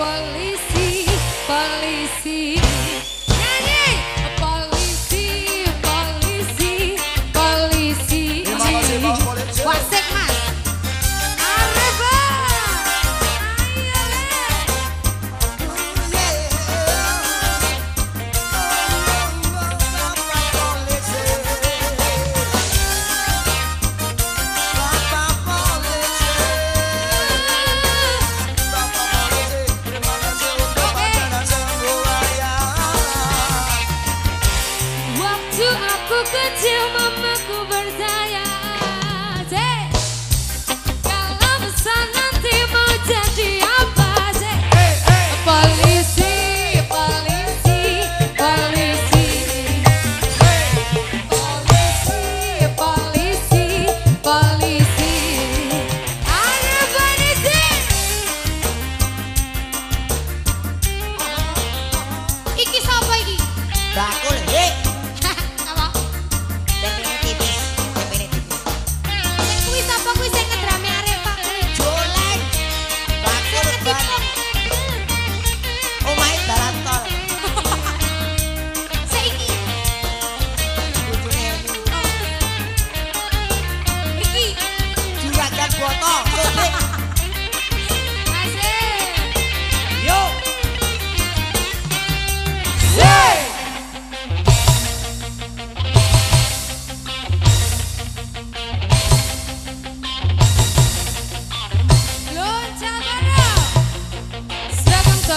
polisi polisi. Aku kecil mamaku bersayang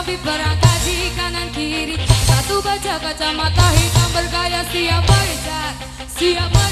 sapi berangkaji kanan kiri Satu baca kacamata hitam bergaya siapa baca Siapa?